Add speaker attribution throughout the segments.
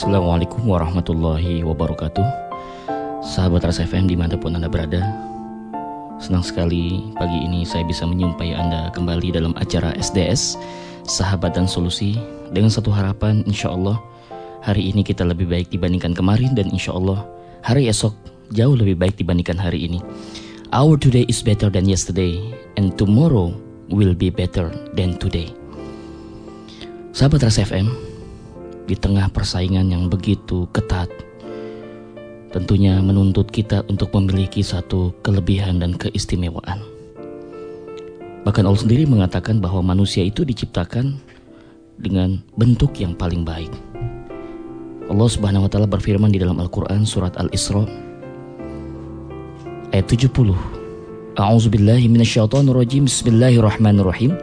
Speaker 1: Assalamualaikum warahmatullahi wabarakatuh. Sahabat Rasa FM di mana pun Anda berada Senang sekali pagi ini saya bisa menyumpai Anda kembali dalam acara SDS Sahabat dan Solusi Dengan satu harapan insya Allah Hari ini kita lebih baik dibandingkan kemarin Dan insya Allah hari esok jauh lebih baik dibandingkan hari ini. Our today is better than yesterday And tomorrow will be better than today. Sahabat Rasa FM di tengah persaingan yang begitu ketat. Tentunya menuntut kita untuk memiliki satu kelebihan dan keistimewaan. Bahkan Allah sendiri mengatakan bahwa manusia itu diciptakan dengan bentuk yang paling baik. Allah Subhanahu wa taala berfirman di dalam Al-Qur'an surat Al-Isra ayat 70. A'udzubillahi minasyaitonirrajim. Bismillahirrahmanirrahim.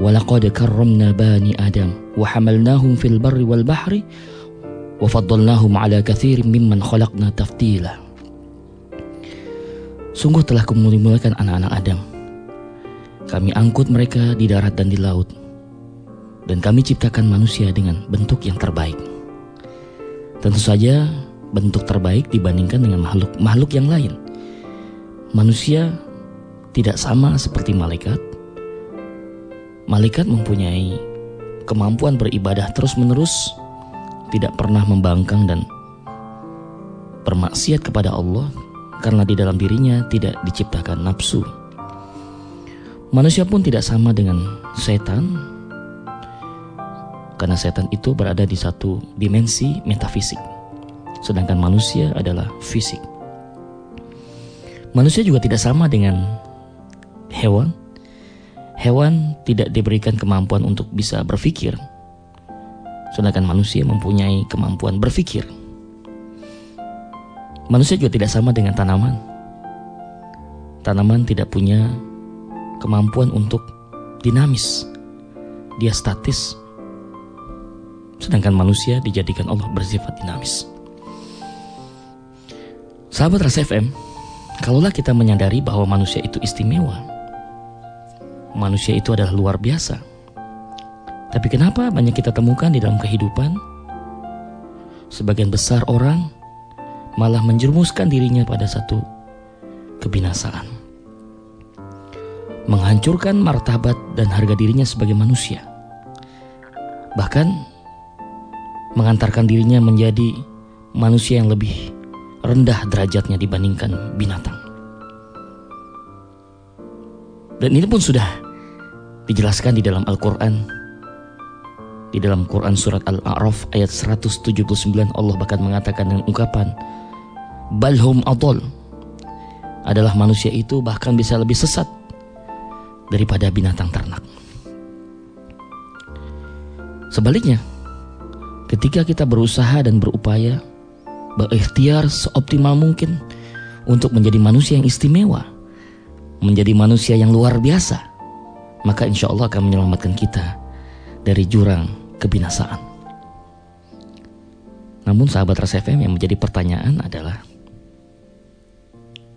Speaker 1: Walaqad karramna bani Adam وحملناهم في البر والبحر وفضلناهم على كثير ممن خلقنا تفتيلا. Sungguh telah kemuliakan anak-anak Adam. Kami angkut mereka di darat dan di laut. Dan kami ciptakan manusia dengan bentuk yang terbaik. Tentu saja bentuk terbaik dibandingkan dengan makhluk-makhluk yang lain. Manusia tidak sama seperti malaikat. Malaikat mempunyai kemampuan beribadah terus-menerus, tidak pernah membangkang dan bermaksiat kepada Allah karena di dalam dirinya tidak diciptakan nafsu. Manusia pun tidak sama dengan setan karena setan itu berada di satu dimensi metafisik sedangkan manusia adalah fisik. Manusia juga tidak sama dengan hewan Hewan tidak diberikan kemampuan untuk bisa berpikir, sedangkan manusia mempunyai kemampuan berpikir. Manusia juga tidak sama dengan tanaman. Tanaman tidak punya kemampuan untuk dinamis, dia statis, sedangkan manusia dijadikan Allah bersifat dinamis. Sahabat Rasa FM, kalaulah kita menyadari bahwa manusia itu istimewa, manusia itu adalah luar biasa. Tapi kenapa banyak kita temukan di dalam kehidupan? Sebagian besar orang malah menjerumuskan dirinya pada satu kebinasaan. Menghancurkan martabat dan harga dirinya sebagai manusia. Bahkan mengantarkan dirinya menjadi manusia yang lebih rendah derajatnya dibandingkan binatang. Dan ini pun sudah dijelaskan di dalam Al-Quran. Di dalam Quran surat Al-A'raf ayat 179 Allah bahkan mengatakan dengan ungkapan Balhum adol adalah manusia itu bahkan bisa lebih sesat daripada binatang ternak. Sebaliknya, ketika kita berusaha dan berupaya berikhtiar seoptimal mungkin untuk menjadi manusia yang istimewa, menjadi manusia yang luar biasa, maka insya Allah akan menyelamatkan kita dari jurang kebinasaan. Namun sahabat Rasa FM yang menjadi pertanyaan adalah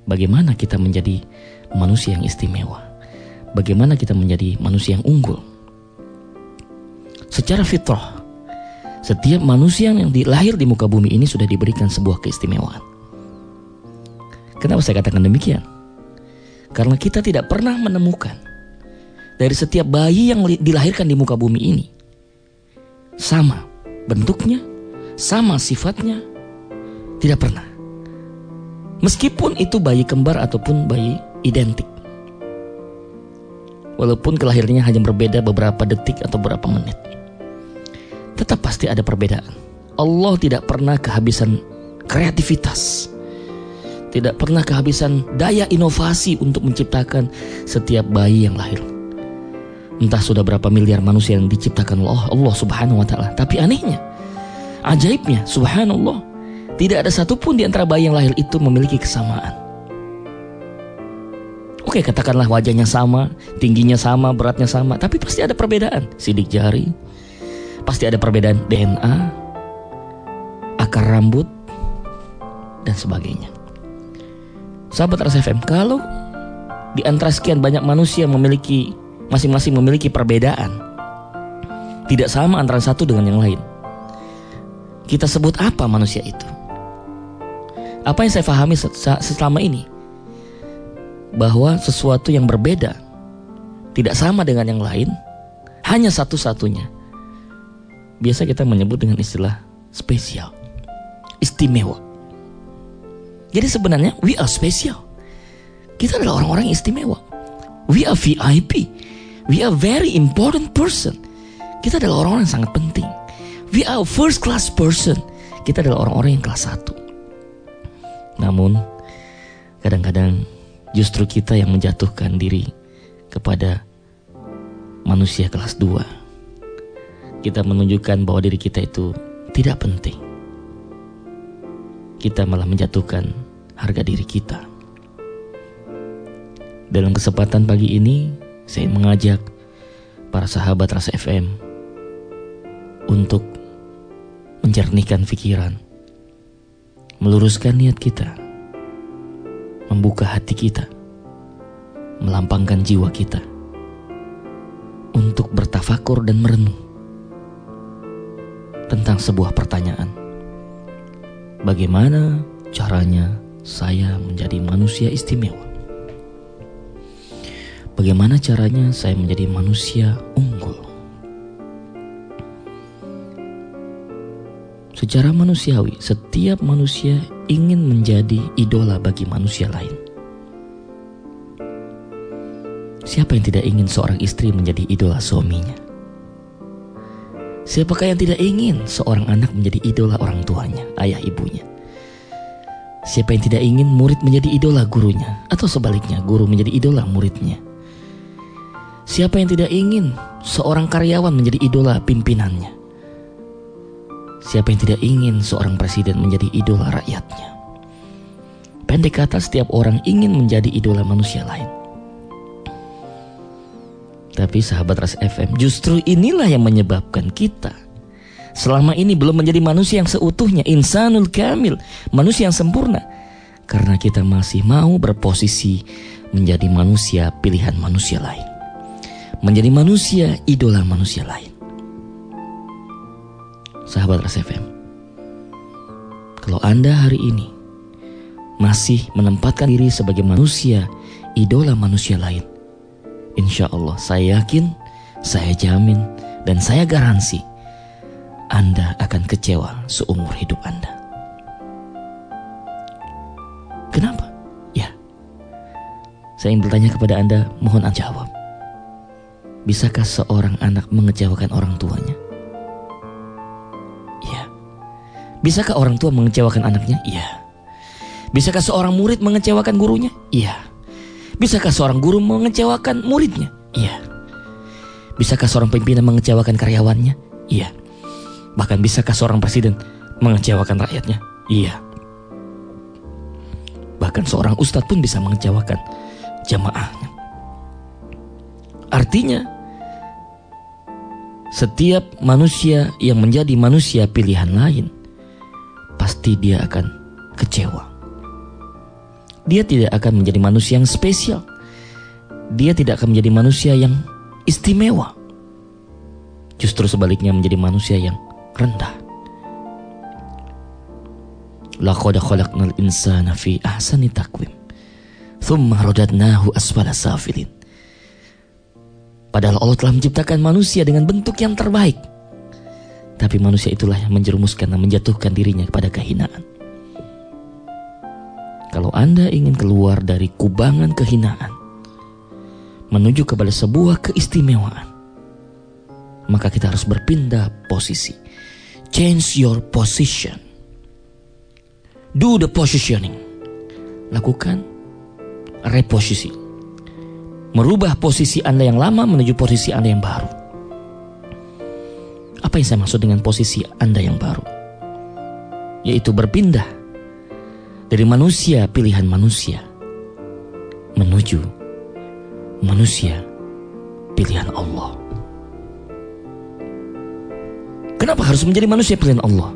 Speaker 1: bagaimana kita menjadi manusia yang istimewa? Bagaimana kita menjadi manusia yang unggul? Secara fitrah, setiap manusia yang dilahir di muka bumi ini sudah diberikan sebuah keistimewaan. Kenapa saya katakan demikian? Karena kita tidak pernah menemukan dari setiap bayi yang dilahirkan di muka bumi ini sama bentuknya, sama sifatnya, tidak pernah. Meskipun itu bayi kembar ataupun bayi identik. Walaupun kelahirannya hanya berbeda beberapa detik atau beberapa menit. Tetap pasti ada perbedaan. Allah tidak pernah kehabisan kreativitas tidak pernah kehabisan daya inovasi untuk menciptakan setiap bayi yang lahir. Entah sudah berapa miliar manusia yang diciptakan Allah, Allah Subhanahu wa taala. Tapi anehnya, ajaibnya, subhanallah, tidak ada satupun di antara bayi yang lahir itu memiliki kesamaan. Oke, katakanlah wajahnya sama, tingginya sama, beratnya sama, tapi pasti ada perbedaan. Sidik jari, pasti ada perbedaan DNA, akar rambut, dan sebagainya. Sahabat Rasa FM, kalau di antara sekian banyak manusia memiliki masing-masing memiliki perbedaan, tidak sama antara satu dengan yang lain. kita sebut apa manusia itu? Apa yang saya pahami selama ini? Bahwa sesuatu yang berbeda tidak sama dengan yang lain, hanya satu-satunya. Biasa kita menyebut dengan istilah spesial, istimewa. Jadi sebenarnya we are special. Kita adalah orang-orang istimewa. We are VIP. We are very important person. Kita adalah orang-orang yang sangat penting. We are first class person. Kita adalah orang-orang yang kelas satu. Namun kadang-kadang justru kita yang menjatuhkan diri kepada manusia kelas dua. Kita menunjukkan bahwa diri kita itu tidak penting. Kita malah menjatuhkan harga diri kita. Dalam kesempatan pagi ini, saya mengajak para sahabat Rasa FM untuk menjernihkan pikiran, meluruskan niat kita, membuka hati kita, melampangkan jiwa kita untuk bertafakur dan merenung tentang sebuah pertanyaan. Bagaimana caranya saya menjadi manusia istimewa? Bagaimana caranya saya menjadi manusia unggul? Secara manusiawi, setiap manusia ingin menjadi idola bagi manusia lain. Siapa yang tidak ingin seorang istri menjadi idola suaminya? Siapakah yang tidak ingin seorang anak menjadi idola orang tuanya, ayah ibunya? Siapa yang tidak ingin murid menjadi idola gurunya, atau sebaliknya, guru menjadi idola muridnya? Siapa yang tidak ingin seorang karyawan menjadi idola pimpinannya? Siapa yang tidak ingin seorang presiden menjadi idola rakyatnya? Pendek kata, setiap orang ingin menjadi idola manusia lain. Tapi sahabat Ras FM, justru inilah yang menyebabkan kita selama ini belum menjadi manusia yang seutuhnya, insanul kamil, manusia yang sempurna. Karena kita masih mau berposisi menjadi manusia pilihan manusia lain menjadi manusia idola manusia lain. Sahabat Ras FM, kalau Anda hari ini masih menempatkan diri sebagai manusia idola manusia lain, insya Allah saya yakin, saya jamin, dan saya garansi Anda akan kecewa seumur hidup Anda. Kenapa? Ya, saya ingin bertanya kepada Anda, mohon Anda jawab. Bisakah seorang anak mengecewakan orang tuanya? Iya. Bisakah orang tua mengecewakan anaknya? Iya. Bisakah seorang murid mengecewakan gurunya? Iya. Bisakah seorang guru mengecewakan muridnya? Iya. Bisakah seorang pimpinan mengecewakan karyawannya? Iya. Bahkan bisakah seorang presiden mengecewakan rakyatnya? Iya. Bahkan seorang ustadz pun bisa mengecewakan jamaahnya. Artinya, setiap manusia yang menjadi manusia pilihan lain, pasti dia akan kecewa. Dia tidak akan menjadi manusia yang spesial. Dia tidak akan menjadi manusia yang istimewa. Justru sebaliknya menjadi manusia yang rendah. Laqad khalaqnal insana fi ahsani taqwim. Thumma radadnahu asfala safilin. Padahal Allah telah menciptakan manusia dengan bentuk yang terbaik. Tapi manusia itulah yang menjerumuskan dan menjatuhkan dirinya kepada kehinaan. Kalau Anda ingin keluar dari kubangan kehinaan, menuju kepada sebuah keistimewaan, maka kita harus berpindah posisi. Change your position. Do the positioning. Lakukan reposisi merubah posisi Anda yang lama menuju posisi Anda yang baru. Apa yang saya maksud dengan posisi Anda yang baru? Yaitu berpindah dari manusia pilihan manusia menuju manusia pilihan Allah. Kenapa harus menjadi manusia pilihan Allah?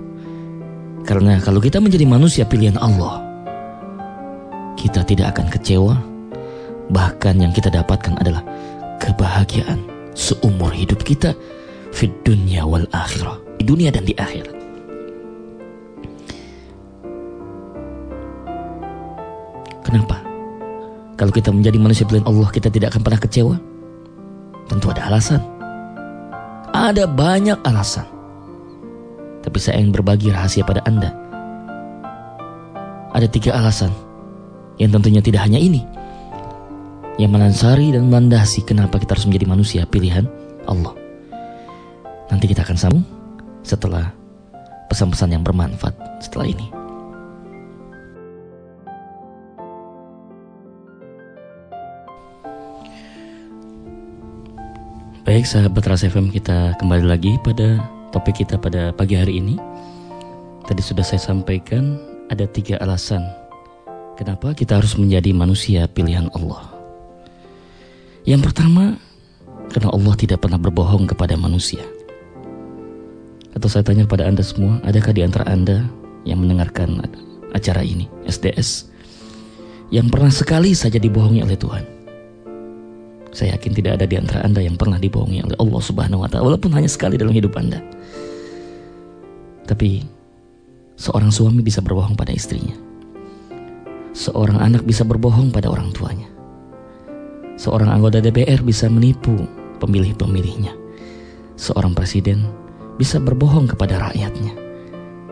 Speaker 1: Karena kalau kita menjadi manusia pilihan Allah, kita tidak akan kecewa. Bahkan yang kita dapatkan adalah kebahagiaan seumur hidup kita di dunia wal akhirah, di dunia dan di akhirat. Kenapa? Kalau kita menjadi manusia pilihan Allah, kita tidak akan pernah kecewa. Tentu ada alasan. Ada banyak alasan. Tapi saya ingin berbagi rahasia pada Anda. Ada tiga alasan yang tentunya tidak hanya ini. Yang melansari dan melandasi kenapa kita harus menjadi manusia pilihan Allah. Nanti kita akan sambung setelah pesan-pesan yang bermanfaat setelah ini. Baik sahabat Ras FM kita kembali lagi pada topik kita pada pagi hari ini. Tadi sudah saya sampaikan ada tiga alasan Kenapa kita harus menjadi manusia pilihan Allah. Yang pertama Karena Allah tidak pernah berbohong kepada manusia. Atau saya tanya kepada anda semua Adakah di antara anda yang mendengarkan acara ini SDS Yang pernah sekali saja dibohongi oleh Tuhan saya yakin tidak ada di antara Anda yang pernah dibohongi oleh Allah Subhanahu wa taala walaupun hanya sekali dalam hidup Anda. Tapi seorang suami bisa berbohong pada istrinya. Seorang anak bisa berbohong pada orang tuanya. Seorang anggota DPR bisa menipu pemilih-pemilihnya. Seorang presiden bisa berbohong kepada rakyatnya.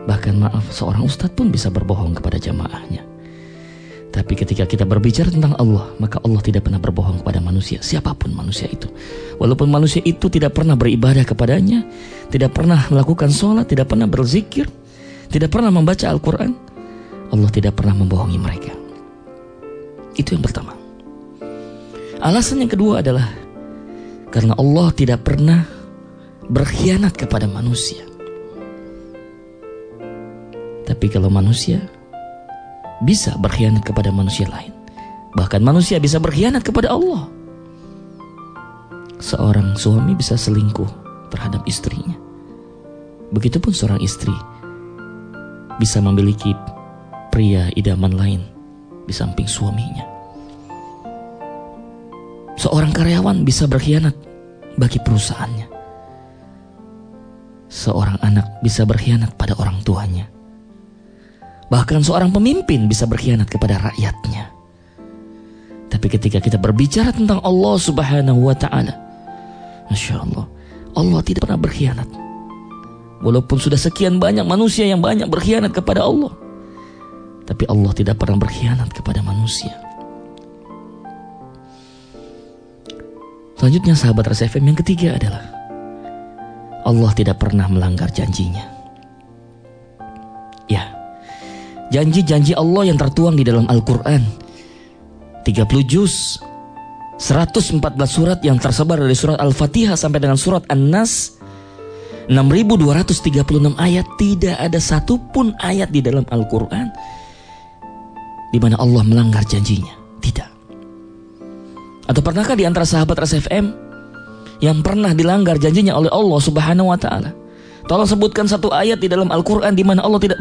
Speaker 1: Bahkan maaf, seorang ustadz pun bisa berbohong kepada jamaahnya. Tapi ketika kita berbicara tentang Allah, maka Allah tidak pernah berbohong kepada manusia, siapa pun manusia itu. Walaupun manusia itu tidak pernah beribadah kepadanya, tidak pernah melakukan sholat, tidak pernah berzikir, tidak pernah membaca Al-Quran, Allah tidak pernah membohongi mereka. Itu yang pertama. Alasan yang kedua adalah karena Allah tidak pernah berkhianat kepada manusia. Tapi kalau manusia bisa berkhianat kepada manusia lain. Bahkan manusia bisa berkhianat kepada Allah. Seorang suami bisa selingkuh terhadap istrinya. Begitupun seorang istri bisa memiliki pria idaman lain di samping suaminya. Seorang karyawan bisa berkhianat bagi perusahaannya. Seorang anak bisa berkhianat pada orang tuanya Bahkan seorang pemimpin bisa berkhianat kepada rakyatnya. Tapi ketika kita berbicara tentang Allah Subhanahu wa taala, Masya Allah, Allah tidak pernah berkhianat. Walaupun sudah sekian banyak manusia yang banyak berkhianat kepada Allah, tapi Allah tidak pernah berkhianat kepada manusia. Selanjutnya sahabat RSFM yang ketiga adalah Allah tidak pernah melanggar janjinya. Janji-janji Allah yang tertuang di dalam Al-Quran. 30 juz 114 surat yang tersebar dari surat Al-Fatihah sampai dengan surat An-Nas. 6236 ayat. Tidak ada satupun ayat di dalam Al-Quran di mana Allah melanggar janjinya. Tidak. Atau pernahkah di antara sahabat RSFM yang pernah dilanggar janjinya oleh Allah Subhanahu wa taala Tolong sebutkan satu ayat di dalam Al-Quran di mana Allah tidak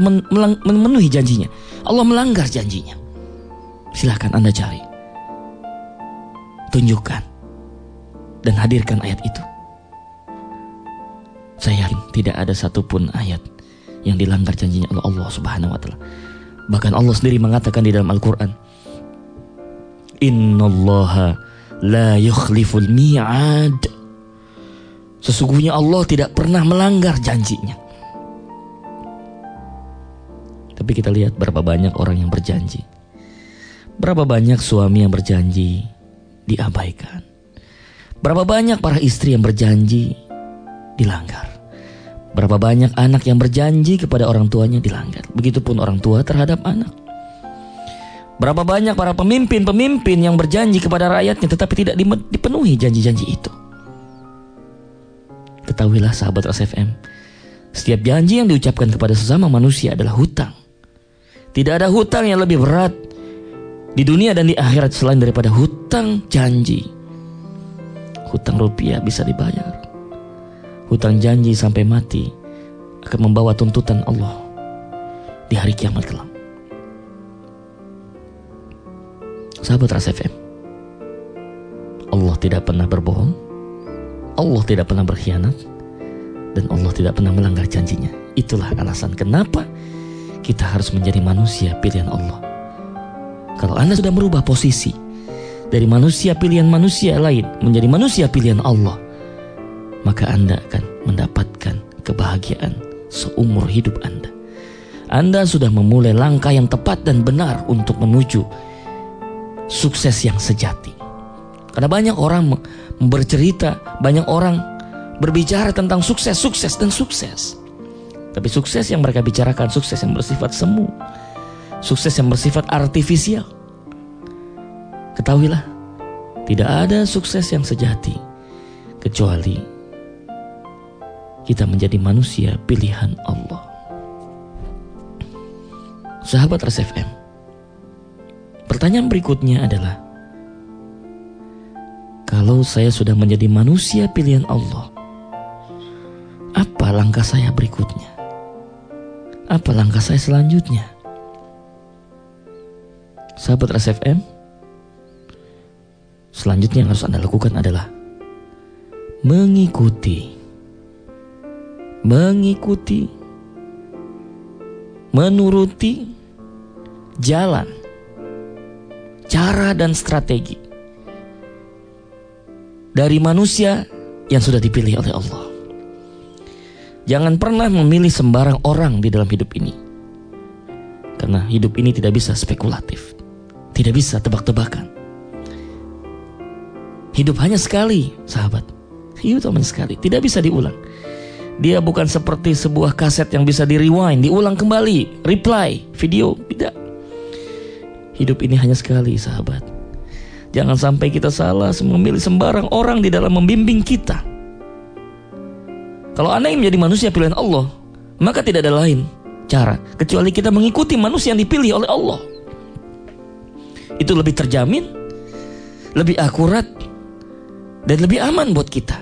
Speaker 1: memenuhi janjinya. Allah melanggar janjinya. Silahkan Anda cari. Tunjukkan. Dan hadirkan ayat itu. Saya yakin tidak ada satupun ayat yang dilanggar janjinya oleh Allah Subhanahu wa taala. Bahkan Allah sendiri mengatakan di dalam Al-Qur'an, "Innallaha la yukhliful mi'ad." Sesungguhnya Allah tidak pernah melanggar janjinya. Tapi kita lihat berapa banyak orang yang berjanji. Berapa banyak suami yang berjanji diabaikan. Berapa banyak para istri yang berjanji dilanggar. Berapa banyak anak yang berjanji kepada orang tuanya dilanggar. Begitupun orang tua terhadap anak. Berapa banyak para pemimpin-pemimpin yang berjanji kepada rakyatnya tetapi tidak dipenuhi janji-janji itu. Ketahuilah sahabat RSFM, setiap janji yang diucapkan kepada sesama manusia adalah hutang. Tidak ada hutang yang lebih berat di dunia dan di akhirat selain daripada hutang janji. Hutang rupiah bisa dibayar. Hutang janji sampai mati akan membawa tuntutan Allah di hari kiamat kelak. Sahabat RSFM, Allah tidak pernah berbohong Allah tidak pernah berkhianat dan Allah tidak pernah melanggar janjinya. Itulah alasan kenapa kita harus menjadi manusia pilihan Allah. Kalau Anda sudah merubah posisi dari manusia pilihan manusia lain menjadi manusia pilihan Allah, maka Anda akan mendapatkan kebahagiaan seumur hidup Anda. Anda sudah memulai langkah yang tepat dan benar untuk menuju sukses yang sejati. Karena banyak orang bercerita, banyak orang berbicara tentang sukses, sukses dan sukses. Tapi sukses yang mereka bicarakan sukses yang bersifat semu. Sukses yang bersifat artifisial. Ketahuilah, tidak ada sukses yang sejati kecuali kita menjadi manusia pilihan Allah. Sahabat RSFM, pertanyaan berikutnya adalah, kalau saya sudah menjadi manusia pilihan Allah, apa langkah saya berikutnya? Apa langkah saya selanjutnya? Sahabat RSFM, Selanjutnya yang harus Anda lakukan adalah mengikuti. Mengikuti. Menuruti jalan, cara dan strategi dari manusia yang sudah dipilih oleh Allah. Jangan pernah memilih sembarang orang di dalam hidup ini. Karena hidup ini tidak bisa spekulatif. Tidak bisa tebak-tebakan. Hidup hanya sekali, sahabat. Hidup hanya sekali, tidak bisa diulang. Dia bukan seperti sebuah kaset yang bisa di rewind, diulang kembali, reply, video, tidak. Hidup ini hanya sekali, sahabat. Jangan sampai kita salah memilih sembarang orang di dalam membimbing kita. Kalau Anda ingin menjadi manusia pilihan Allah, maka tidak ada lain cara kecuali kita mengikuti manusia yang dipilih oleh Allah. Itu lebih terjamin, lebih akurat, dan lebih aman buat kita.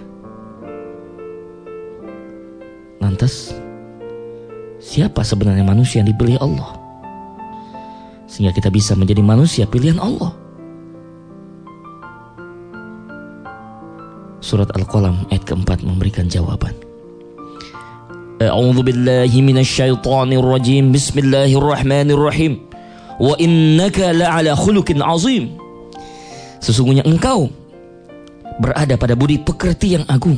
Speaker 1: Lantas, siapa sebenarnya manusia yang dipilih Allah? Sehingga kita bisa menjadi manusia pilihan Allah. Surat Al-Qalam ayat keempat memberikan jawaban. A'udzu billahi minasyaitonir rajim. Bismillahirrahmanirrahim. Wa innaka la'ala khuluqin azim. Sesungguhnya engkau berada pada budi pekerti yang agung.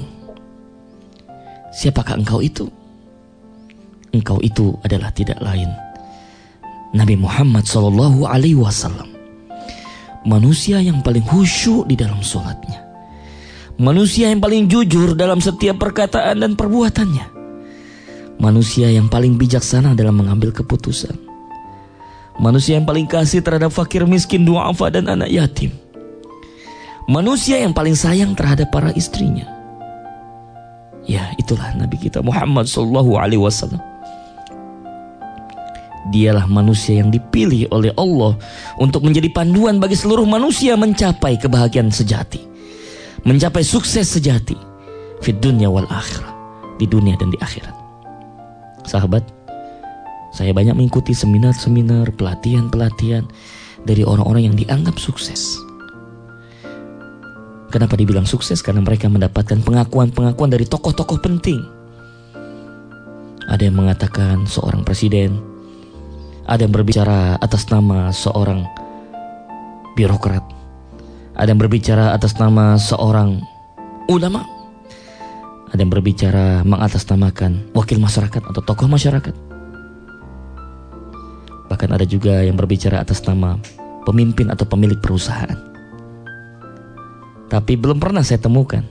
Speaker 1: Siapakah engkau itu? Engkau itu adalah tidak lain Nabi Muhammad Shallallahu Alaihi Wasallam. Manusia yang paling khusyuk di dalam sholatnya. Manusia yang paling jujur dalam setiap perkataan dan perbuatannya. Manusia yang paling bijaksana dalam mengambil keputusan. Manusia yang paling kasih terhadap fakir miskin, duafa dan anak yatim Manusia yang paling sayang terhadap para istrinya. Ya, itulah Nabi kita Muhammad Sallallahu Alaihi Wasallam. Dialah manusia yang dipilih oleh Allah untuk menjadi panduan bagi seluruh manusia mencapai kebahagiaan sejati, mencapai sukses sejati di dunia wal akhirah, di dunia dan di akhirat. Sahabat, saya banyak mengikuti seminar-seminar, pelatihan-pelatihan dari orang-orang yang dianggap sukses Kenapa dibilang sukses? Karena mereka mendapatkan pengakuan-pengakuan dari tokoh-tokoh penting. Ada yang mengatakan seorang presiden, ada yang berbicara atas nama seorang birokrat, ada yang berbicara atas nama seorang ulama, ada yang berbicara mengatasnamakan wakil masyarakat atau tokoh masyarakat. Bahkan ada juga yang berbicara atas nama pemimpin atau pemilik perusahaan. Tapi belum pernah saya temukan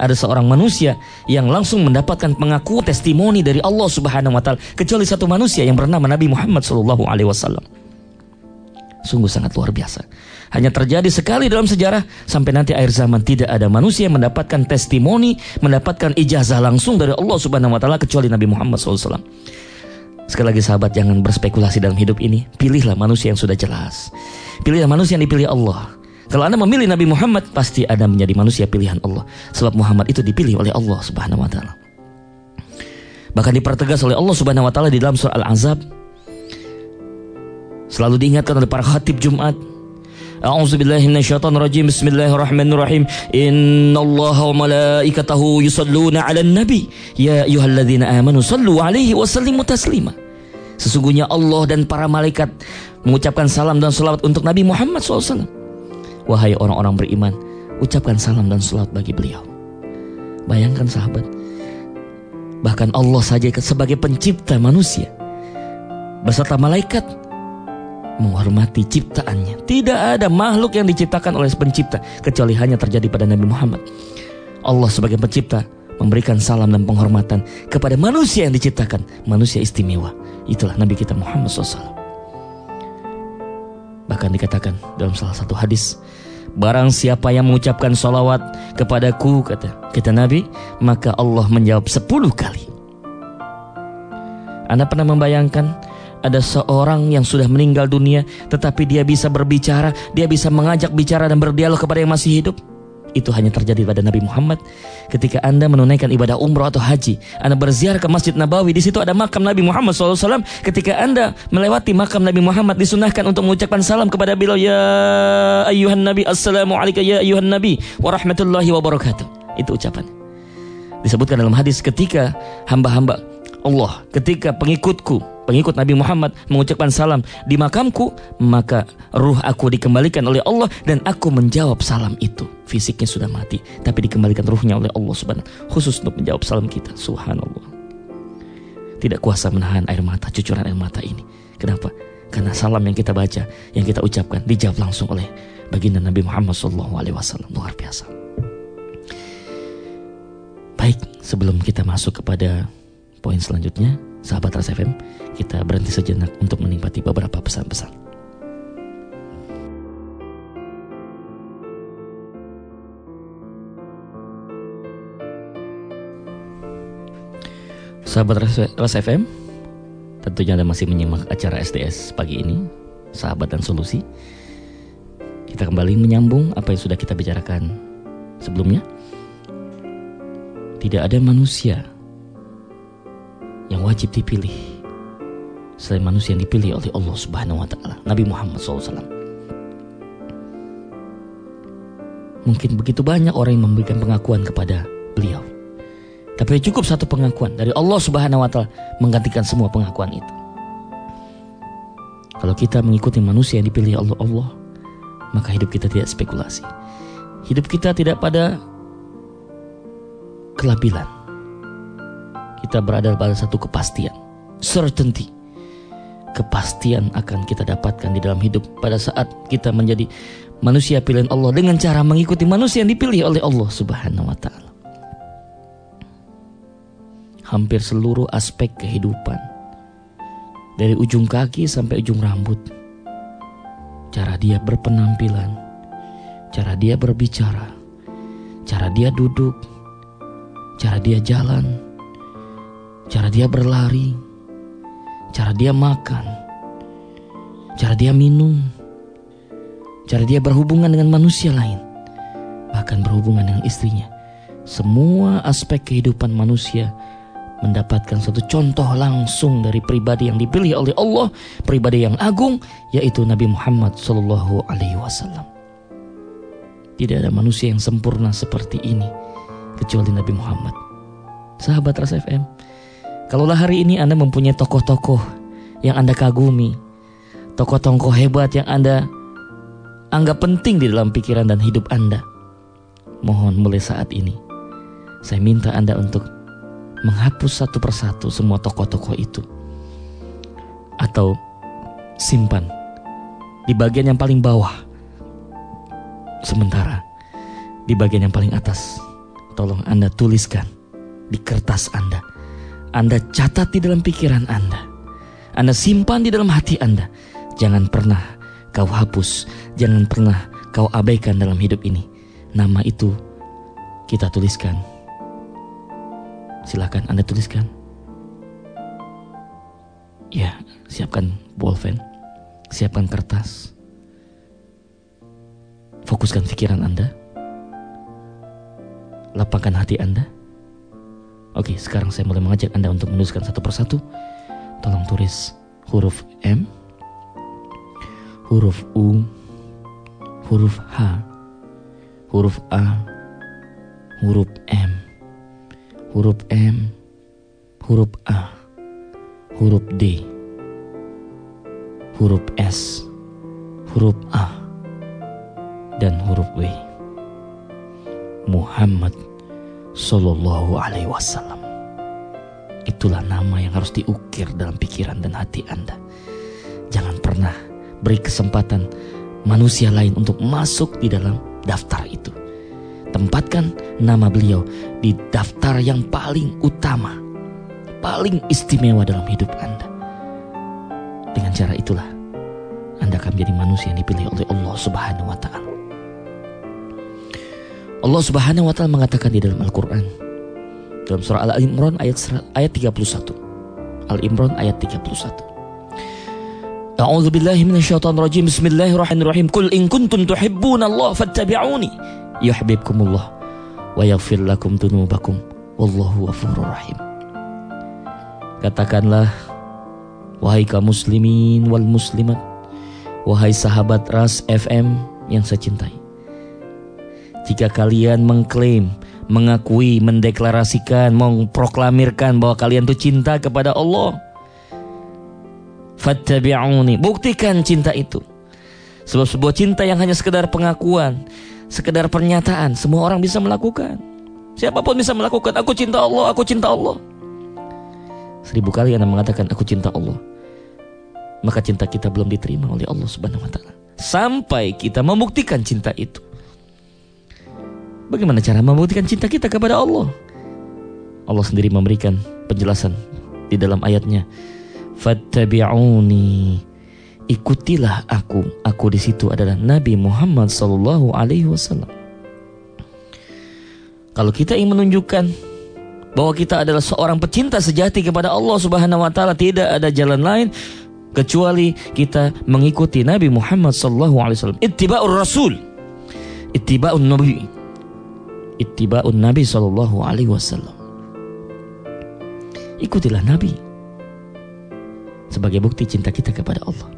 Speaker 1: ada seorang manusia yang langsung mendapatkan pengakuan testimoni dari Allah Subhanahu wa taala kecuali satu manusia yang bernama Nabi Muhammad sallallahu alaihi wasallam. Sungguh sangat luar biasa. Hanya terjadi sekali dalam sejarah sampai nanti akhir zaman tidak ada manusia yang mendapatkan testimoni, mendapatkan ijazah langsung dari Allah Subhanahu wa taala kecuali Nabi Muhammad SAW. Sekali lagi sahabat jangan berspekulasi dalam hidup ini. Pilihlah manusia yang sudah jelas. Pilihlah manusia yang dipilih Allah. Kalau Anda memilih Nabi Muhammad, pasti Anda menjadi manusia pilihan Allah. Sebab Muhammad itu dipilih oleh Allah Subhanahu wa taala. Bahkan dipertegas oleh Allah Subhanahu wa taala di dalam surah Al-Azab. Selalu diingatkan oleh para khatib Jumat. A'udzu billahi minasyaitonir rajim. Bismillahirrahmanirrahim. Innallaha wa malaikatahu yusalluna 'alan nabi. Ya ayyuhalladzina amanu sallu 'alaihi wa sallimu taslima. Sesungguhnya Allah dan para malaikat mengucapkan salam dan salawat untuk Nabi Muhammad SAW. Wahai orang-orang beriman, ucapkan salam dan salat bagi beliau. Bayangkan sahabat, bahkan Allah saja sebagai pencipta manusia beserta malaikat menghormati ciptaannya. Tidak ada makhluk yang diciptakan oleh pencipta kecuali hanya terjadi pada Nabi Muhammad. Allah sebagai pencipta memberikan salam dan penghormatan kepada manusia yang diciptakan, manusia istimewa. Itulah Nabi kita Muhammad SAW. Bahkan dikatakan dalam salah satu hadis, Barang siapa yang mengucapkan salawat kepadaku, kata, kata Nabi, maka Allah menjawab sepuluh kali. Anda pernah membayangkan ada seorang yang sudah meninggal dunia tetapi dia bisa berbicara, dia bisa mengajak bicara dan berdialog kepada yang masih hidup. Itu hanya terjadi pada Nabi Muhammad ketika Anda menunaikan ibadah umrah atau haji. Anda berziarah ke Masjid Nabawi, di situ ada makam Nabi Muhammad SAW. Ketika Anda melewati makam Nabi Muhammad, disunahkan untuk mengucapkan salam kepada beliau. Ya ayuhan Nabi, Assalamualaikum ya ayuhan Nabi, warahmatullahi wabarakatuh. Itu ucapan. Disebutkan dalam hadis ketika hamba-hamba Allah, ketika pengikutku pengikut Nabi Muhammad mengucapkan salam di makamku, maka ruh aku dikembalikan oleh Allah dan aku menjawab salam itu. Fisiknya sudah mati, tapi dikembalikan ruhnya oleh Allah Subhanahu khusus untuk menjawab salam kita. Subhanallah. Tidak kuasa menahan air mata, cucuran air mata ini. Kenapa? Karena salam yang kita baca, yang kita ucapkan dijawab langsung oleh baginda Nabi Muhammad SAW. Luar biasa. Baik, sebelum kita masuk kepada poin selanjutnya, sahabat Ras FM, kita berhenti sejenak untuk menikmati beberapa pesan-pesan. Sahabat Ras FM, tentunya Anda masih menyimak acara SDS pagi ini, sahabat dan solusi. Kita kembali menyambung apa yang sudah kita bicarakan sebelumnya. Tidak ada manusia yang wajib dipilih selain manusia yang dipilih oleh Allah Subhanahu wa taala, Nabi Muhammad SAW. Mungkin begitu banyak orang yang memberikan pengakuan kepada beliau. Tapi cukup satu pengakuan dari Allah Subhanahu wa taala menggantikan semua pengakuan itu. Kalau kita mengikuti manusia yang dipilih Allah Allah, maka hidup kita tidak spekulasi. Hidup kita tidak pada kelabilan kita berada pada satu kepastian, certainty. Kepastian akan kita dapatkan di dalam hidup pada saat kita menjadi manusia pilihan Allah dengan cara mengikuti manusia yang dipilih oleh Allah Subhanahu wa taala. Hampir seluruh aspek kehidupan dari ujung kaki sampai ujung rambut. Cara dia berpenampilan, cara dia berbicara, cara dia duduk, cara dia jalan, cara dia berlari, cara dia makan, cara dia minum, cara dia berhubungan dengan manusia lain, bahkan berhubungan dengan istrinya. Semua aspek kehidupan manusia mendapatkan satu contoh langsung dari pribadi yang dipilih oleh Allah, pribadi yang agung, yaitu Nabi Muhammad Wasallam. Tidak ada manusia yang sempurna seperti ini kecuali Nabi Muhammad. Sahabat Rasa FM, Kalaulah hari ini Anda mempunyai tokoh-tokoh yang Anda kagumi, tokoh-tokoh hebat yang Anda anggap penting di dalam pikiran dan hidup Anda, mohon mulai saat ini saya minta Anda untuk menghapus satu persatu semua tokoh-tokoh itu atau simpan di bagian yang paling bawah. Sementara di bagian yang paling atas, tolong Anda tuliskan di kertas Anda anda catat di dalam pikiran Anda. Anda simpan di dalam hati Anda. Jangan pernah kau hapus, jangan pernah kau abaikan dalam hidup ini. Nama itu kita tuliskan. Silakan Anda tuliskan. Ya, siapkan bolpen, siapkan kertas. Fokuskan pikiran Anda. Lapangkan hati Anda Oke, sekarang saya mulai mengajak Anda untuk menuliskan satu persatu. Tolong tulis huruf M, huruf U, huruf H, huruf A, huruf M, huruf M, huruf A, huruf D, huruf S, huruf A, dan huruf W. Muhammad Sallallahu Alaihi Wasallam. Itulah nama yang harus diukir dalam pikiran dan hati Anda. Jangan pernah beri kesempatan manusia lain untuk masuk di dalam daftar itu. Tempatkan nama beliau di daftar yang paling utama, paling istimewa dalam hidup Anda. Dengan cara itulah Anda akan menjadi manusia yang dipilih oleh Allah Subhanahu wa taala. Allah Subhanahu wa taala mengatakan di dalam Al-Qur'an dalam surah Al-Imran ayat ayat 31. Al-Imran ayat 31. A'udzu billahi minasyaitonir rajim. Bismillahirrahmanirrahim. Qul in kuntum Allah fattabi'uni yuhibbukumullah wa yaghfir lakum dzunubakum wallahu ghafurur rahim. Katakanlah wahai kaum muslimin wal muslimat, wahai sahabat Ras FM yang saya cintai. Jika kalian mengklaim, mengakui, mendeklarasikan, memproklamirkan bahwa kalian tuh cinta kepada Allah, fattabi'uni. Buktikan cinta itu. Sebab sebuah cinta yang hanya sekedar pengakuan, sekedar pernyataan, semua orang bisa melakukan. Siapa pun bisa melakukan, aku cinta Allah, aku cinta Allah. Seribu kali Anda mengatakan aku cinta Allah. Maka cinta kita belum diterima oleh Allah Subhanahu wa taala. Sampai kita membuktikan cinta itu. Bagaimana cara membuktikan cinta kita kepada Allah? Allah sendiri memberikan penjelasan di dalam ayatnya. Fattabi'uni. Ikutilah aku. Aku di situ adalah Nabi Muhammad sallallahu alaihi wasallam. Kalau kita ingin menunjukkan bahwa kita adalah seorang pecinta sejati kepada Allah Subhanahu wa taala, tidak ada jalan lain kecuali kita mengikuti Nabi Muhammad sallallahu alaihi wasallam. Ittiba'ur Rasul. Ittiba'un Nabi ittiba'un Nabi Sallallahu Alaihi Wasallam. Ikutilah Nabi sebagai bukti cinta kita kepada Allah.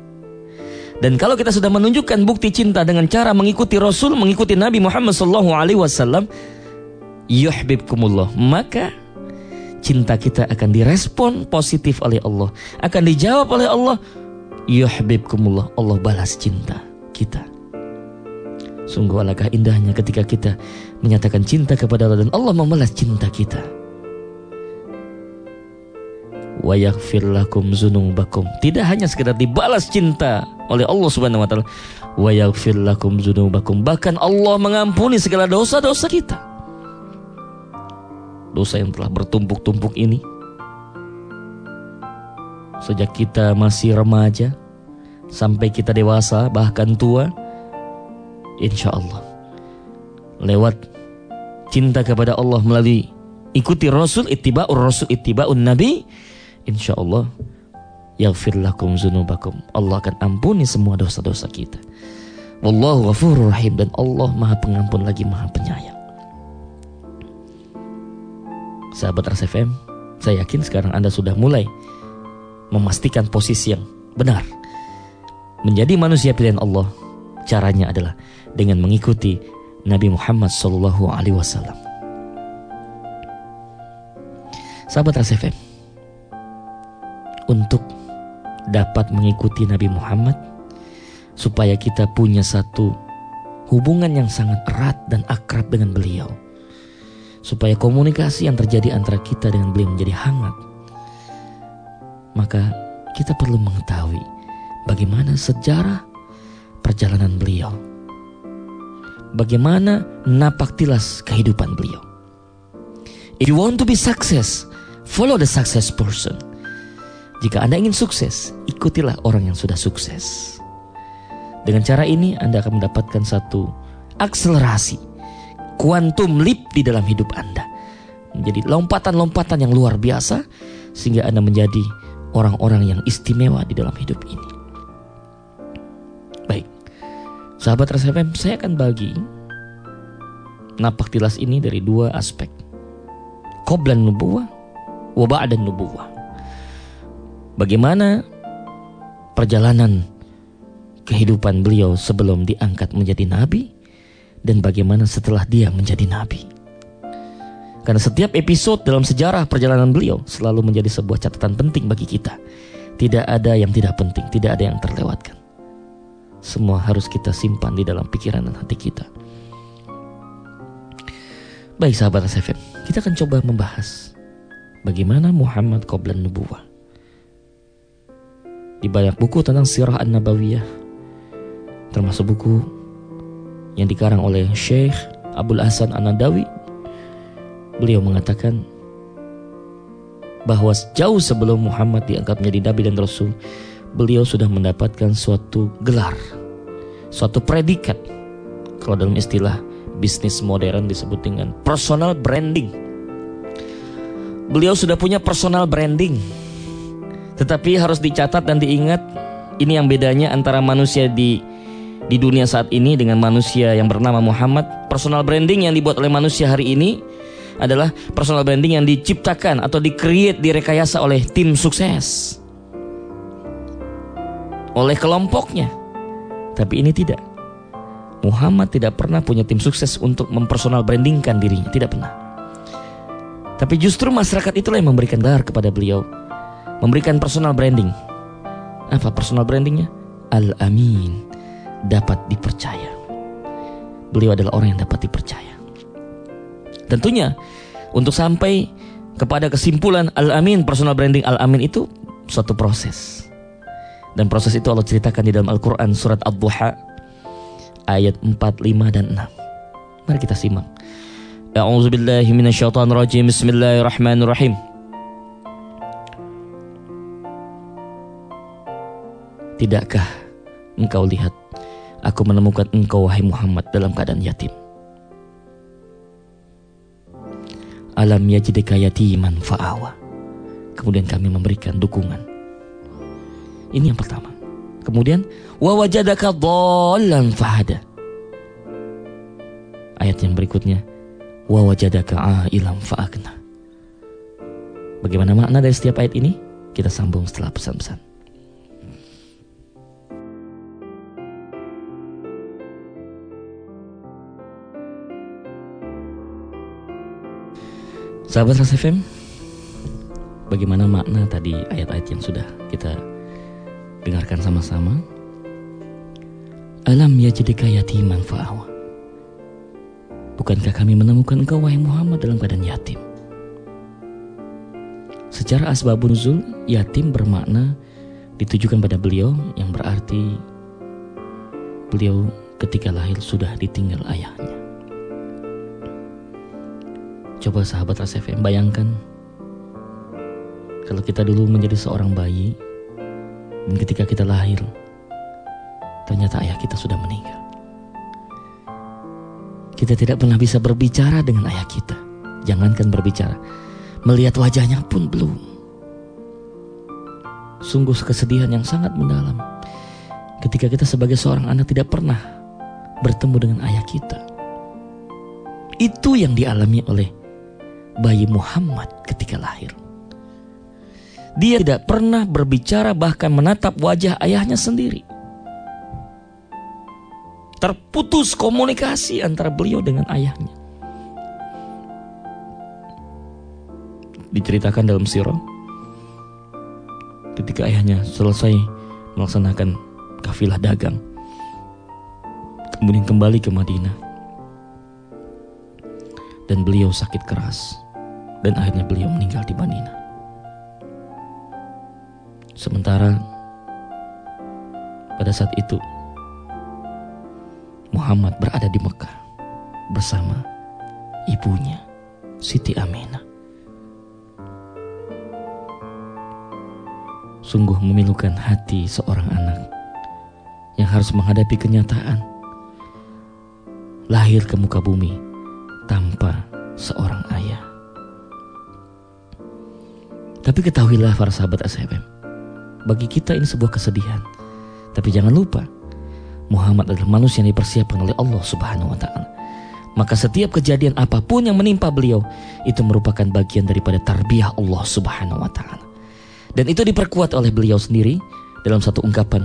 Speaker 1: Dan kalau kita sudah menunjukkan bukti cinta dengan cara mengikuti Rasul, mengikuti Nabi Muhammad Sallallahu Alaihi Wasallam, yuhibbukumullah, maka cinta kita akan direspon positif oleh Allah, akan dijawab oleh Allah, yuhibbukumullah, Allah balas cinta kita. Sungguh alangkah indahnya ketika kita menyatakan cinta kepada Allah dan Allah membalas cinta kita. Wa yaghfir lakum dzunubakum. Tidak hanya sekedar dibalas cinta oleh Allah Subhanahu wa taala. Wa yaghfir lakum dzunubakum. Bahkan Allah mengampuni segala dosa-dosa kita. Dosa yang telah bertumpuk-tumpuk ini sejak kita masih remaja sampai kita dewasa bahkan tua insya Allah lewat cinta kepada Allah melalui ikuti Rasul ittiba'ur Rasul ittiba'un Nabi insya Allah yaghfir lakum zunubakum. Allah akan ampuni semua dosa-dosa kita. Wallahu ghafurur rahim dan Allah maha pengampun lagi maha penyayang. Sahabat Ras FM saya yakin sekarang Anda sudah mulai memastikan posisi yang benar. Menjadi manusia pilihan Allah caranya adalah dengan mengikuti Nabi Muhammad Sallallahu Alaihi Wasallam. Sahabat RSFM, untuk dapat mengikuti Nabi Muhammad, supaya kita punya satu hubungan yang sangat erat dan akrab dengan beliau, supaya komunikasi yang terjadi antara kita dengan beliau menjadi hangat, maka kita perlu mengetahui bagaimana sejarah perjalanan beliau bagaimana napak tilas kehidupan beliau. If you want to be success, follow the success person. Jika Anda ingin sukses, ikutilah orang yang sudah sukses. Dengan cara ini Anda akan mendapatkan satu akselerasi, quantum leap di dalam hidup Anda. Menjadi lompatan-lompatan yang luar biasa sehingga Anda menjadi orang-orang yang istimewa di dalam hidup ini. Sahabat RSFM, saya akan bagi napak tilas ini dari dua aspek. Qoblan nubuwah, wabah dan nubuwah. Bagaimana perjalanan kehidupan beliau sebelum diangkat menjadi nabi dan bagaimana setelah dia menjadi nabi. Karena setiap episode dalam sejarah perjalanan beliau selalu menjadi sebuah catatan penting bagi kita. Tidak ada yang tidak penting, tidak ada yang terlewatkan. Semua harus kita simpan di dalam pikiran dan hati kita. Baik sahabat SFM, kita akan coba membahas bagaimana Muhammad Qoblan Nubuwah. Di banyak buku tentang sirah An-Nabawiyah, termasuk buku yang dikarang oleh Syekh Abdul Hasan An-Nadawi, beliau mengatakan bahwa jauh sebelum Muhammad diangkat menjadi nabi dan rasul, beliau sudah mendapatkan suatu gelar, suatu predikat. Kalau dalam istilah bisnis modern disebut dengan personal branding. Beliau sudah punya personal branding. Tetapi harus dicatat dan diingat ini yang bedanya antara manusia di di dunia saat ini dengan manusia yang bernama Muhammad. Personal branding yang dibuat oleh manusia hari ini adalah personal branding yang diciptakan atau di-create, direkayasa oleh tim sukses. Oleh kelompoknya. Tapi ini tidak. Muhammad tidak pernah punya tim sukses untuk mempersonal brandingkan dirinya, tidak pernah. Tapi justru masyarakat itulah yang memberikan gelar kepada beliau, memberikan personal branding. Apa personal brandingnya? Al-Amin, dapat dipercaya. Beliau adalah orang yang dapat dipercaya. Tentunya untuk sampai kepada kesimpulan Al-Amin, personal branding Al-Amin itu suatu proses. Dan proses itu Allah ceritakan di dalam Al-Quran surat Ad-Duha ayat 4, 5 dan 6. Mari kita simak. A'udzu billahi minasyaitonir rajim. Bismillahirrahmanirrahim. Tidakkah engkau lihat aku menemukan engkau wahai Muhammad dalam keadaan yatim? Alam yajidika yatiman fa'awa. Kemudian kami memberikan dukungan. Ini yang pertama. Kemudian wa wajadaka dhallan fahada. Ayat yang berikutnya wa wajadaka ailam fa'agna. Bagaimana makna dari setiap ayat ini? Kita sambung setelah pesan-pesan. Sahabat Ras FM, bagaimana makna tadi ayat-ayat yang sudah kita Dengarkan sama-sama. Alam yajidika yatiman fa'awa. Bukankah kami menemukan engkau wahai Muhammad dalam keadaan yatim? Secara asbabun zul, yatim bermakna ditujukan pada beliau yang berarti beliau ketika lahir sudah ditinggal ayahnya. Coba sahabat RSFM bayangkan kalau kita dulu menjadi seorang bayi dan ketika kita lahir, ternyata ayah kita sudah meninggal. Kita tidak pernah bisa berbicara dengan ayah kita. Jangankan berbicara, melihat wajahnya pun belum. Sungguh kesedihan yang sangat mendalam ketika kita sebagai seorang anak tidak pernah bertemu dengan ayah kita. Itu yang dialami oleh bayi Muhammad ketika lahir. Dia tidak pernah berbicara bahkan menatap wajah ayahnya sendiri. Terputus komunikasi antara beliau dengan ayahnya. Diceritakan dalam sirah ketika ayahnya selesai melaksanakan kafilah dagang kemudian kembali ke Madinah dan beliau sakit keras dan akhirnya beliau meninggal di Madinah Sementara pada saat itu Muhammad berada di Mekah bersama ibunya Siti Aminah. Sungguh memilukan hati seorang anak yang harus menghadapi kenyataan lahir ke muka bumi tanpa seorang ayah. Tapi ketahuilah para sahabat SFM, bagi kita ini sebuah kesedihan. Tapi jangan lupa, Muhammad adalah manusia yang dipersiapkan oleh Allah Subhanahu wa taala. Maka setiap kejadian apa pun yang menimpa beliau itu merupakan bagian daripada tarbiyah Allah Subhanahu wa taala. Dan itu diperkuat oleh beliau sendiri dalam satu ungkapan.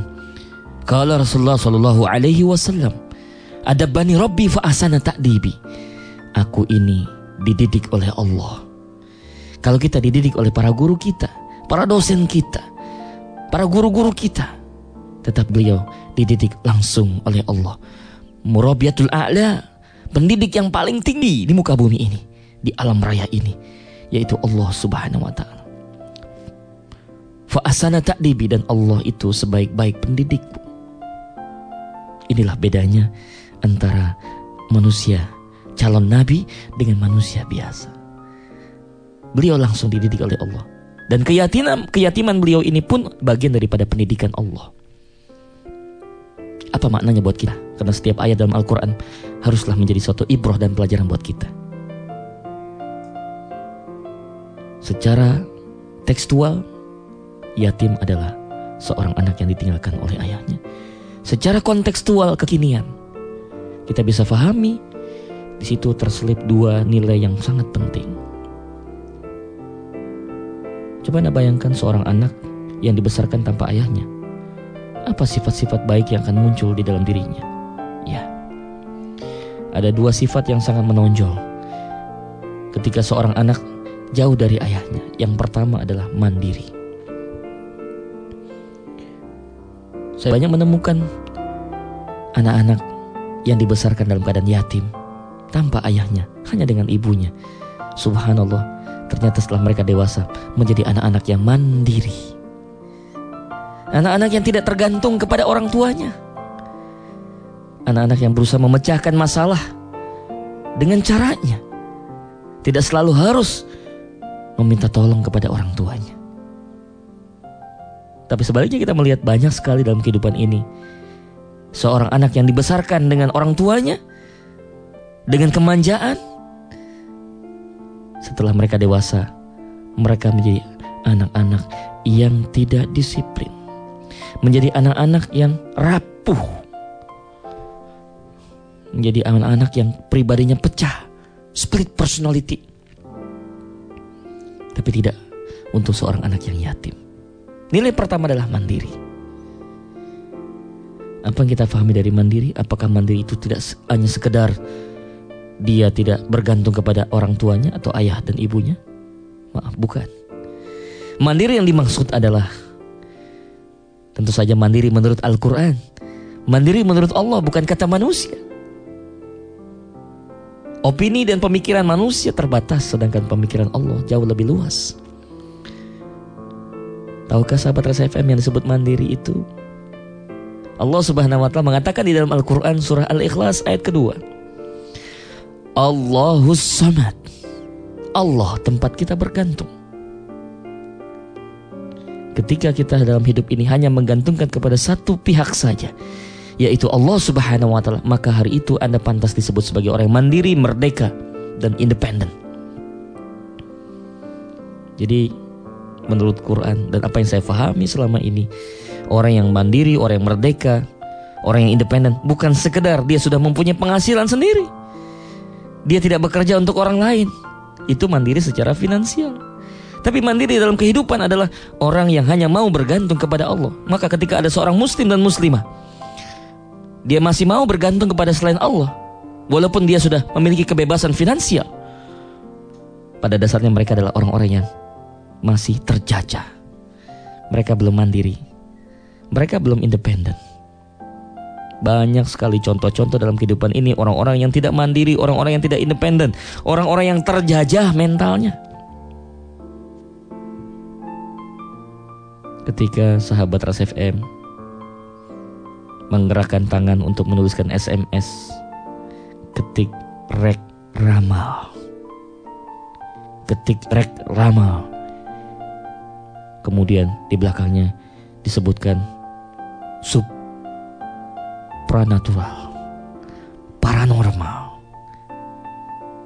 Speaker 1: Kalau Rasulullah Shallallahu alaihi wasallam, ada bani Rabbi fa asana ta'dibi. Aku ini dididik oleh Allah. Kalau kita dididik oleh para guru kita, para dosen kita, para guru-guru kita. Tetap beliau dididik langsung oleh Allah. Murabiyatul a'la, pendidik yang paling tinggi di muka bumi ini, di alam raya ini, yaitu Allah Subhanahu wa taala. Fa asana ta'dibi dan Allah itu sebaik-baik pendidik. Inilah bedanya antara manusia calon nabi dengan manusia biasa. Beliau langsung dididik oleh Allah. Dan keyatiman, keyatiman beliau ini pun bagian daripada pendidikan Allah. Apa maknanya buat kita? Karena setiap ayat dalam Al-Quran haruslah menjadi suatu ibroh dan pelajaran buat kita. Secara tekstual, yatim adalah seorang anak yang ditinggalkan oleh ayahnya. Secara kontekstual kekinian, kita bisa fahami di situ terselip dua nilai yang sangat penting. Coba anda bayangkan seorang anak yang dibesarkan tanpa ayahnya. Apa sifat-sifat baik yang akan muncul di dalam dirinya? Ya, ada dua sifat yang sangat menonjol ketika seorang anak jauh dari ayahnya. Yang pertama adalah mandiri. Saya banyak menemukan anak-anak yang dibesarkan dalam keadaan yatim tanpa ayahnya, hanya dengan ibunya. Subhanallah, ternyata setelah mereka dewasa menjadi anak-anak yang mandiri. Anak-anak yang tidak tergantung kepada orang tuanya. Anak-anak yang berusaha memecahkan masalah dengan caranya. Tidak selalu harus meminta tolong kepada orang tuanya. Tapi sebaliknya kita melihat banyak sekali dalam kehidupan ini. Seorang anak yang dibesarkan dengan orang tuanya. Dengan kemanjaan setelah mereka dewasa, mereka menjadi anak-anak yang tidak disiplin, menjadi anak-anak yang rapuh, menjadi anak-anak yang pribadinya pecah, split personality, tapi tidak untuk seorang anak yang yatim. Nilai pertama adalah mandiri. Apa yang kita pahami dari mandiri? Apakah mandiri itu tidak hanya sekedar dia tidak bergantung kepada orang tuanya atau ayah dan ibunya? Maaf, bukan. Mandiri yang dimaksud adalah tentu saja mandiri menurut Al-Quran. Mandiri menurut Allah bukan kata manusia. Opini dan pemikiran manusia terbatas sedangkan pemikiran Allah jauh lebih luas. Tahukah sahabat Rasa FM yang disebut mandiri itu? Allah Subhanahu wa taala mengatakan di dalam Al-Qur'an surah Al-Ikhlas ayat kedua. Allahus Samad. Allah tempat kita bergantung. Ketika kita dalam hidup ini hanya menggantungkan kepada satu pihak saja, yaitu Allah Subhanahu wa taala, maka hari itu Anda pantas disebut sebagai orang yang mandiri, merdeka, dan independen. Jadi menurut Quran dan apa yang saya pahami selama ini, orang yang mandiri, orang yang merdeka, orang yang independen bukan sekedar dia sudah mempunyai penghasilan sendiri dia tidak bekerja untuk orang lain. Itu mandiri secara finansial. Tapi mandiri dalam kehidupan adalah orang yang hanya mau bergantung kepada Allah. Maka ketika ada seorang muslim dan muslimah, dia masih mau bergantung kepada selain Allah. Walaupun dia sudah memiliki kebebasan finansial. Pada dasarnya mereka adalah orang-orang yang masih terjajah. Mereka belum mandiri. Mereka belum independen. Banyak sekali contoh-contoh dalam kehidupan ini orang-orang yang tidak mandiri, orang-orang yang tidak independen, orang-orang yang terjajah mentalnya. Ketika sahabat Ras FM menggerakkan tangan untuk menuliskan SMS, ketik rek ramal. Ketik rek ramal. Kemudian di belakangnya disebutkan sub supranatural, paranormal.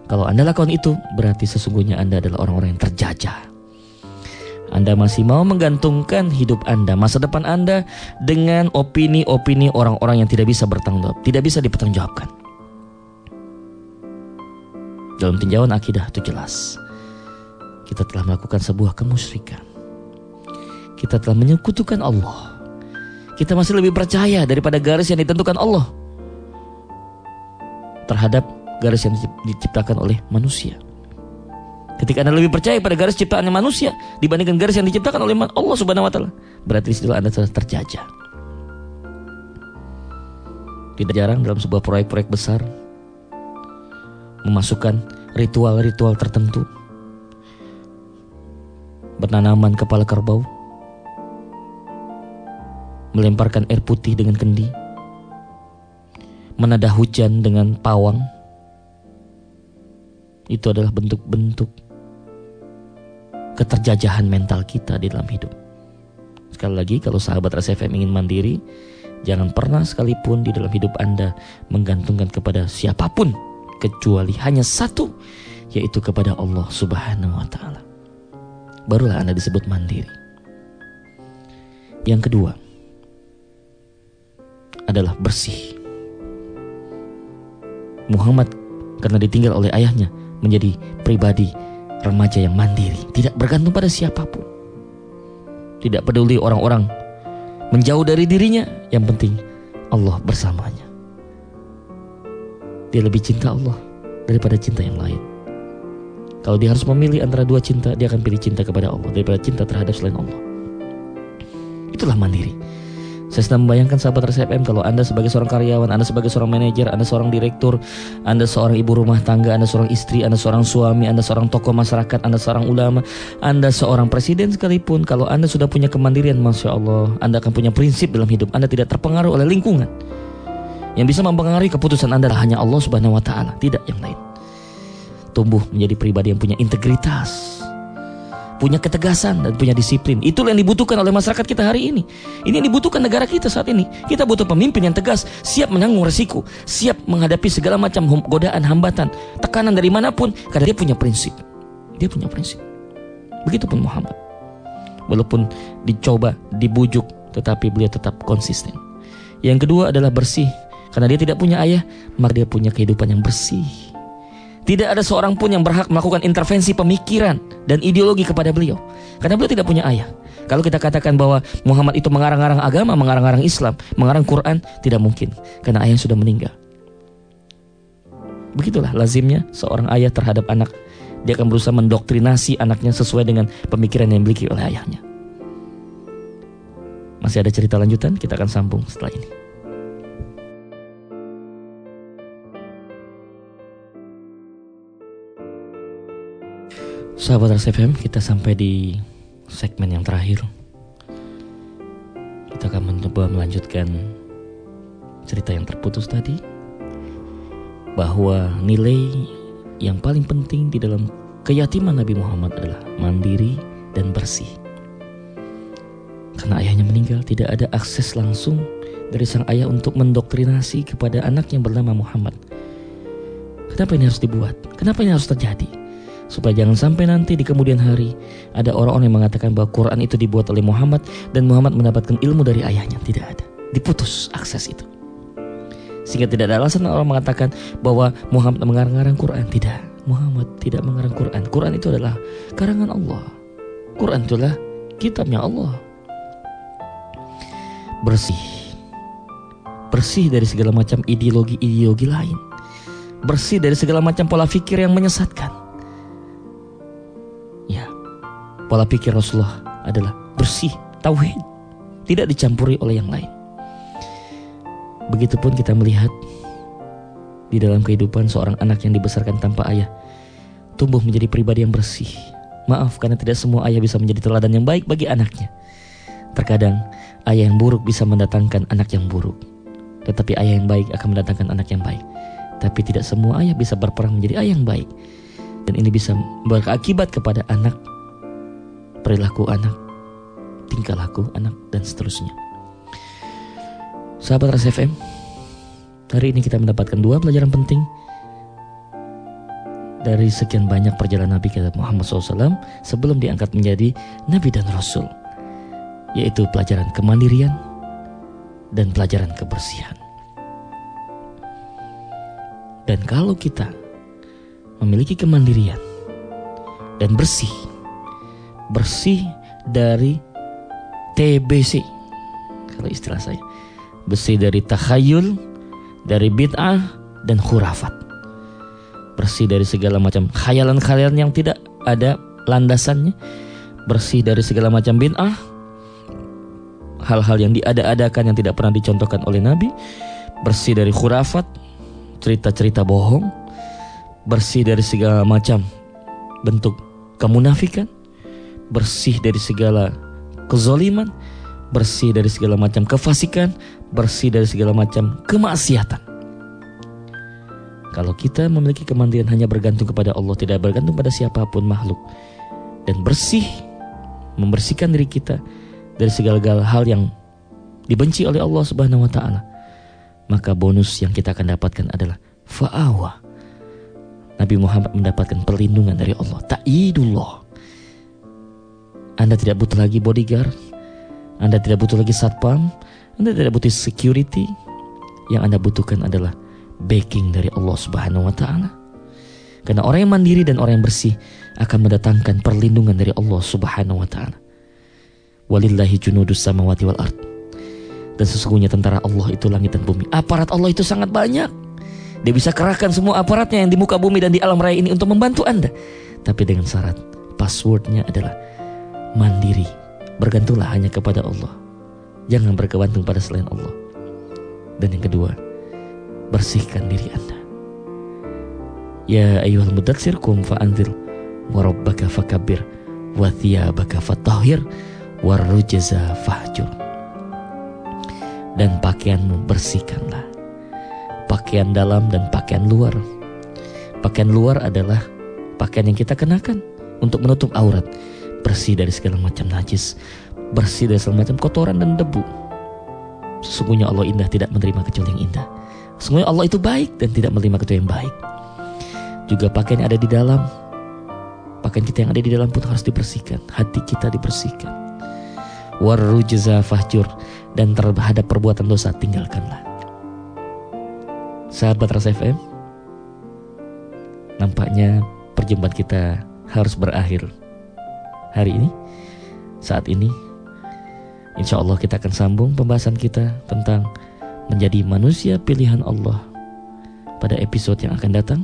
Speaker 1: Kalau Anda lakukan itu, berarti sesungguhnya Anda adalah orang-orang yang terjajah. Anda masih mau menggantungkan hidup Anda, masa depan Anda dengan opini-opini orang-orang yang tidak bisa bertanggung jawab, tidak bisa dipertanggungjawabkan. Dalam tinjauan akidah itu jelas. Kita telah melakukan sebuah kemusyrikan. Kita telah menyekutukan Allah kita masih lebih percaya daripada garis yang ditentukan Allah terhadap garis yang diciptakan oleh manusia. Ketika Anda lebih percaya pada garis ciptaannya manusia dibandingkan garis yang diciptakan oleh Allah Subhanahu wa taala, berarti di Anda telah terjajah. Tidak jarang dalam sebuah proyek-proyek besar memasukkan ritual-ritual tertentu. Penanaman kepala kerbau, melemparkan air putih dengan kendi, menada hujan dengan pawang. Itu adalah bentuk-bentuk keterjajahan mental kita di dalam hidup. Sekali lagi, kalau sahabat RSFM ingin mandiri, jangan pernah sekalipun di dalam hidup Anda menggantungkan kepada siapa pun kecuali hanya satu yaitu kepada Allah Subhanahu wa taala. Barulah Anda disebut mandiri. Yang kedua adalah bersih. Muhammad karena ditinggal oleh ayahnya menjadi pribadi remaja yang mandiri, tidak bergantung pada siapa pun. Tidak peduli orang-orang menjauh dari dirinya, yang penting Allah bersamanya. Dia lebih cinta Allah daripada cinta yang lain. Kalau dia harus memilih antara dua cinta, dia akan pilih cinta kepada Allah daripada cinta terhadap selain Allah. Itulah mandiri. Saya sedang membayangkan sahabat RCFM kalau Anda sebagai seorang karyawan, Anda sebagai seorang manajer, Anda seorang direktur, Anda seorang ibu rumah tangga, Anda seorang istri, Anda seorang suami, Anda seorang tokoh masyarakat, Anda seorang ulama, Anda seorang presiden sekalipun, kalau Anda sudah punya kemandirian, Masya Allah, Anda akan punya prinsip dalam hidup, Anda tidak terpengaruh oleh lingkungan. Yang bisa mempengaruhi keputusan Anda hanya Allah Subhanahu wa taala, tidak yang lain. Tumbuh menjadi pribadi yang punya integritas, punya ketegasan dan punya disiplin. Itulah yang dibutuhkan oleh masyarakat kita hari ini. Ini yang dibutuhkan negara kita saat ini. Kita butuh pemimpin yang tegas, siap menanggung resiko, siap menghadapi segala macam godaan, hambatan, tekanan dari mana pun karena dia punya prinsip. Dia punya prinsip. Begitupun Muhammad. Walaupun dicoba, dibujuk, tetapi beliau tetap konsisten. Yang kedua adalah bersih karena dia tidak punya ayah, maka dia punya kehidupan yang bersih. Tidak ada seorang pun yang berhak melakukan intervensi pemikiran dan ideologi kepada beliau. Karena beliau tidak punya ayah. Kalau kita katakan bahwa Muhammad itu mengarang-arang agama, mengarang-arang Islam, mengarang Quran, tidak mungkin. Karena ayah sudah meninggal. Begitulah lazimnya seorang ayah terhadap anak. Dia akan berusaha mendoktrinasi anaknya sesuai dengan pemikiran yang dimiliki oleh ayahnya. Masih ada cerita lanjutan, kita akan sambung setelah ini. Sahabat RSFM, kita sampai di segmen yang terakhir. Kita akan mencoba melanjutkan cerita yang terputus tadi bahwa nilai yang paling penting di dalam keyatiman Nabi Muhammad adalah mandiri dan bersih. Karena ayahnya meninggal, tidak ada akses langsung dari sang ayah untuk mendoktrinasi kepada anak yang bernama Muhammad. Kenapa ini harus dibuat? Kenapa ini harus terjadi? Supaya jangan sampai nanti di kemudian hari ada orang-orang yang mengatakan bahwa Quran itu dibuat oleh Muhammad dan Muhammad mendapatkan ilmu dari ayahnya. Tidak ada. Diputus akses itu. Sehingga tidak ada alasan orang mengatakan bahwa Muhammad mengarang-arang Quran. Tidak. Muhammad tidak mengarang Quran. Quran itu adalah karangan Allah. Quran itulah kitabnya Allah. Bersih. Bersih dari segala macam ideologi-ideologi lain. Bersih dari segala macam pola pikir yang menyesatkan Pola pikir Rasulullah adalah bersih, tauhid, tidak dicampuri oleh yang lain. Begitupun kita melihat di dalam kehidupan seorang anak yang dibesarkan tanpa ayah, tumbuh menjadi pribadi yang bersih. Maaf karena tidak semua ayah bisa menjadi teladan yang baik bagi anaknya. Terkadang ayah yang buruk bisa mendatangkan anak yang buruk. Tetapi ayah yang baik akan mendatangkan anak yang baik. Tapi tidak semua ayah bisa berperang menjadi ayah yang baik. Dan ini bisa berakibat kepada anak perilaku anak, tingkah laku anak, dan seterusnya. Sahabat Ras FM, hari ini kita mendapatkan dua pelajaran penting dari sekian banyak perjalanan Nabi kita Muhammad SAW sebelum diangkat menjadi Nabi dan Rasul, yaitu pelajaran kemandirian dan pelajaran kebersihan. Dan kalau kita memiliki kemandirian dan bersih bersih dari TBC kalau istilah saya. Bersih dari takhayul dari bid'ah dan khurafat. Bersih dari segala macam khayalan-khayalan yang tidak ada landasannya. Bersih dari segala macam bid'ah. Hal-hal yang diada-adakan yang tidak pernah dicontohkan oleh Nabi. Bersih dari khurafat, cerita-cerita bohong, bersih dari segala macam bentuk kemunafikan, bersih dari segala kezoliman, bersih dari segala macam kefasikan, bersih dari segala macam kemaksiatan. Kalau kita memiliki kemandirian hanya bergantung kepada Allah, tidak bergantung pada siapa pun makhluk, dan bersih, membersihkan diri kita dari segala hal yang dibenci oleh Allah Subhanahu wa taala, maka bonus yang kita akan dapatkan adalah fa'awa. Nabi Muhammad mendapatkan perlindungan dari Allah. Ta'idullah. Anda tidak butuh lagi bodyguard. Anda tidak butuh lagi satpam. Anda tidak butuh security. Yang Anda butuhkan adalah backing dari Allah Subhanahu wa taala. Karena orang yang mandiri dan orang yang bersih akan mendatangkan perlindungan dari Allah Subhanahu wa taala. Walillahi junudus samawati wal ard. Dan sesungguhnya tentara Allah itu langit dan bumi. Aparat Allah itu sangat banyak. Dia bisa kerahkan semua aparatnya yang di muka bumi dan di alam raya ini untuk membantu Anda. Tapi dengan syarat passwordnya adalah mandiri. Bergantunglah hanya kepada Allah. Jangan bergantung pada selain Allah. Dan yang kedua, bersihkan diri Anda. Ya ayuhal mudatsir kum fa'anzir wa rabbaka fakabir wa thiyabaka fatahhir wa fahjur dan pakaianmu bersihkanlah. Pakaian dalam dan pakaian luar. Pakaian luar adalah pakaian yang kita kenakan untuk menutup aurat, bersih dari segala macam najis, bersih dari segala macam kotoran dan debu. Sesungguhnya Allah indah tidak menerima kecuali yang indah. Sesungguhnya Allah itu baik dan tidak menerima kecuali yang baik. Juga pakaian yang ada di dalam, pakaian kita yang ada di dalam pun harus dibersihkan. Hati kita dibersihkan. Warrujza fahjur dan terhadap perbuatan dosa tinggalkanlah. Sahabat Rasa FM, nampaknya perjumpaan kita harus berakhir hari ini. Saat ini, insya Allah kita akan sambung pembahasan kita tentang menjadi manusia pilihan Allah pada episode yang akan datang.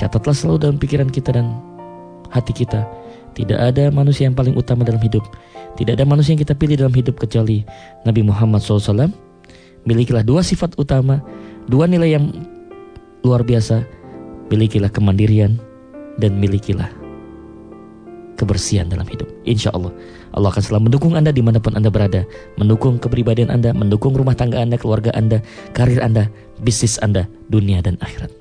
Speaker 1: Catatlah selalu dalam pikiran kita dan hati kita, tidak ada manusia yang paling utama dalam hidup tidak ada manusia yang kita pilih dalam hidup kecuali Nabi Muhammad SAW. Milikilah dua sifat utama, dua nilai yang luar biasa. Milikilah kemandirian dan milikilah kebersihan dalam hidup. Insya Allah, Allah akan selalu mendukung Anda di mana pun Anda berada. Mendukung kepribadian Anda, mendukung rumah tangga Anda, keluarga Anda, karir Anda, bisnis Anda, dunia dan akhirat.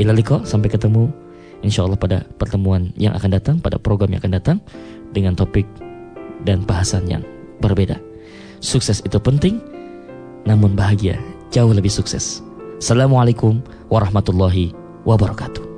Speaker 1: Ilaliko, sampai ketemu insya Allah pada pertemuan yang akan datang, pada program yang akan datang dengan topik dan bahasan yang berbeda. Sukses itu penting, namun bahagia jauh lebih sukses. Assalamualaikum warahmatullahi wabarakatuh.